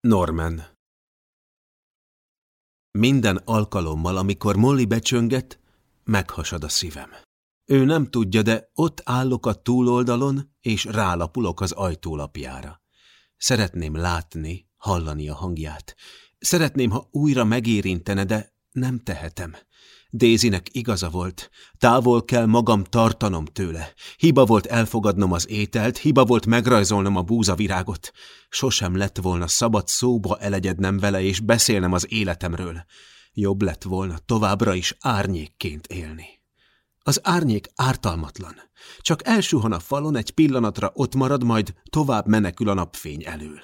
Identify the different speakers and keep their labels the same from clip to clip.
Speaker 1: Norman Minden alkalommal, amikor Molly becsönget, meghasad a szívem. Ő nem tudja, de ott állok a túloldalon, és rálapulok az ajtólapjára. Szeretném látni, hallani a hangját. Szeretném, ha újra megérintene, de nem tehetem. Dézinek igaza volt. Távol kell magam tartanom tőle. Hiba volt elfogadnom az ételt, hiba volt megrajzolnom a búzavirágot. Sosem lett volna szabad szóba elegyednem vele és beszélnem az életemről. Jobb lett volna továbbra is árnyékként élni. Az árnyék ártalmatlan. Csak elsuhan a falon, egy pillanatra ott marad, majd tovább menekül a napfény elől.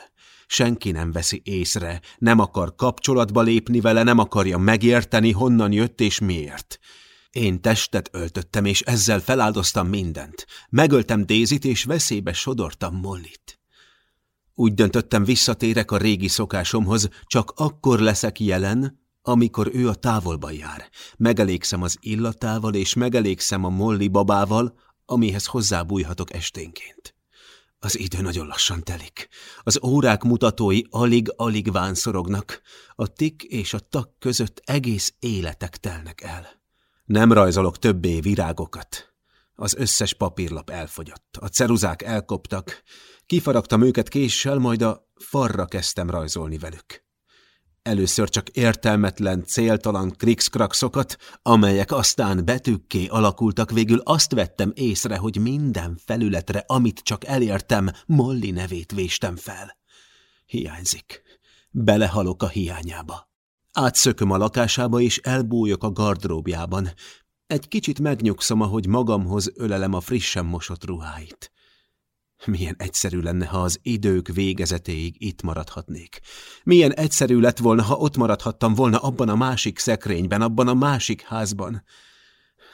Speaker 1: Senki nem veszi észre, nem akar kapcsolatba lépni vele, nem akarja megérteni, honnan jött és miért. Én testet öltöttem, és ezzel feláldoztam mindent. Megöltem Dézit, és veszélybe sodortam Mollit. Úgy döntöttem, visszatérek a régi szokásomhoz, csak akkor leszek jelen, amikor ő a távolban jár. Megelégszem az illatával, és megelégszem a molli babával, amihez hozzábújhatok esténként. Az idő nagyon lassan telik. Az órák mutatói alig-alig vánszorognak. A tik és a tak között egész életek telnek el. Nem rajzolok többé virágokat. Az összes papírlap elfogyott, a ceruzák elkoptak, kifaragtam őket késsel, majd a farra kezdtem rajzolni velük. Először csak értelmetlen, céltalan krikszkrakszokat, amelyek aztán betűkké alakultak, végül azt vettem észre, hogy minden felületre, amit csak elértem, Molly nevét véstem fel. Hiányzik. Belehalok a hiányába. Átszököm a lakásába, és elbújok a gardróbjában. Egy kicsit megnyugszom, ahogy magamhoz ölelem a frissen mosott ruháit. Milyen egyszerű lenne, ha az idők végezetéig itt maradhatnék. Milyen egyszerű lett volna, ha ott maradhattam volna abban a másik szekrényben, abban a másik házban.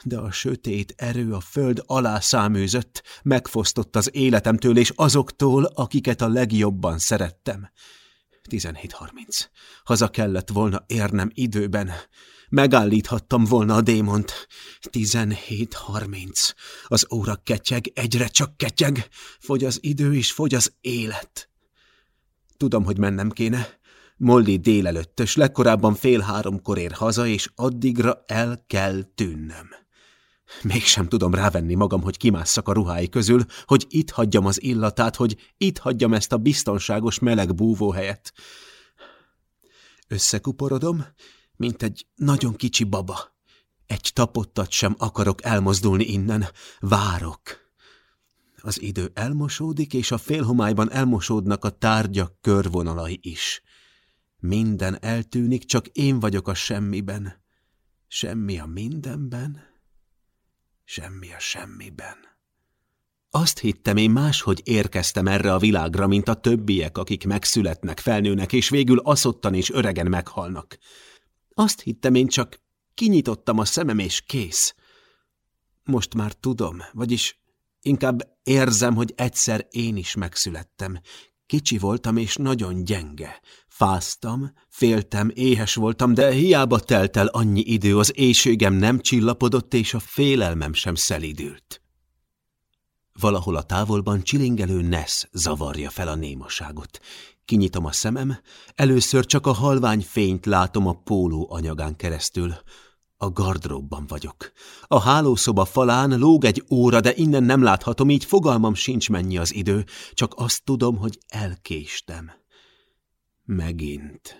Speaker 1: De a sötét erő a föld alá száműzött, megfosztott az életemtől és azoktól, akiket a legjobban szerettem. 17.30. Haza kellett volna érnem időben. Megállíthattam volna a démont. 17.30. Az óra ketyeg, egyre csak ketyeg. Fogy az idő és fogy az élet. Tudom, hogy mennem kéne. Molly délelőttös, legkorábban fél háromkor ér haza, és addigra el kell tűnnöm. Mégsem tudom rávenni magam, hogy kimásszak a ruhái közül, hogy itt hagyjam az illatát, hogy itt hagyjam ezt a biztonságos meleg búvóhelyet. Összekuporodom, mint egy nagyon kicsi baba. Egy tapottat sem akarok elmozdulni innen. Várok. Az idő elmosódik, és a félhomályban elmosódnak a tárgyak körvonalai is. Minden eltűnik, csak én vagyok a semmiben. Semmi a mindenben, semmi a semmiben. Azt hittem, én máshogy érkeztem erre a világra, mint a többiek, akik megszületnek, felnőnek, és végül aszottan és öregen meghalnak. Azt hittem én csak kinyitottam a szemem, és kész. Most már tudom, vagyis inkább érzem, hogy egyszer én is megszülettem. Kicsi voltam, és nagyon gyenge. Fáztam, féltem, éhes voltam, de hiába telt el annyi idő, az éjségem nem csillapodott, és a félelmem sem szelidült. Valahol a távolban csilingelő Nesz zavarja fel a némaságot. Kinyitom a szemem, először csak a halvány fényt látom a póló anyagán keresztül. A gardróbban vagyok. A hálószoba falán lóg egy óra, de innen nem láthatom, így fogalmam sincs mennyi az idő, csak azt tudom, hogy elkéstem. Megint.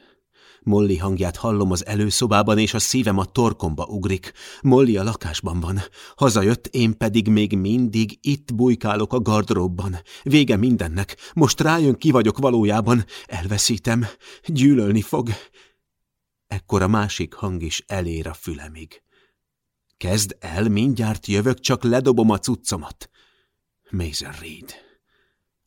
Speaker 1: Molly hangját hallom az előszobában, és a szívem a torkomba ugrik. Molly a lakásban van. Hazajött, én pedig még mindig itt bujkálok a gardróbban. Vége mindennek. Most rájön, ki vagyok valójában. Elveszítem. Gyűlölni fog. Ekkor a másik hang is elér a fülemig. Kezd el, mindjárt jövök, csak ledobom a cuccomat. Mason Reed.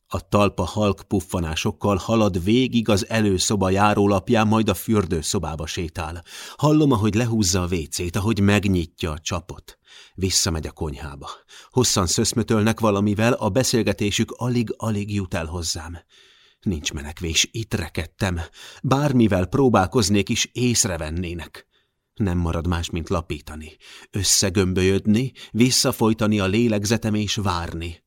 Speaker 1: A talpa halk puffanásokkal halad végig az előszoba járólapján, majd a fürdőszobába sétál. Hallom, ahogy lehúzza a vécét, ahogy megnyitja a csapot. Visszamegy a konyhába. Hosszan szöszmötölnek valamivel, a beszélgetésük alig-alig jut el hozzám. Nincs menekvés, itt rekedtem. Bármivel próbálkoznék is, észrevennének. Nem marad más, mint lapítani, összegömbölyödni, visszafolytani a lélegzetem és várni.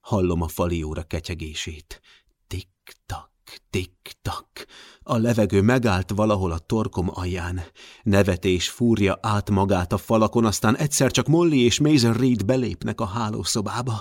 Speaker 1: Hallom a fali óra ketyegését. Tik-tak, tik-tak. A levegő megállt valahol a torkom alján. Nevetés fúrja át magát a falakon, aztán egyszer csak Molly és Mason Reed belépnek a hálószobába.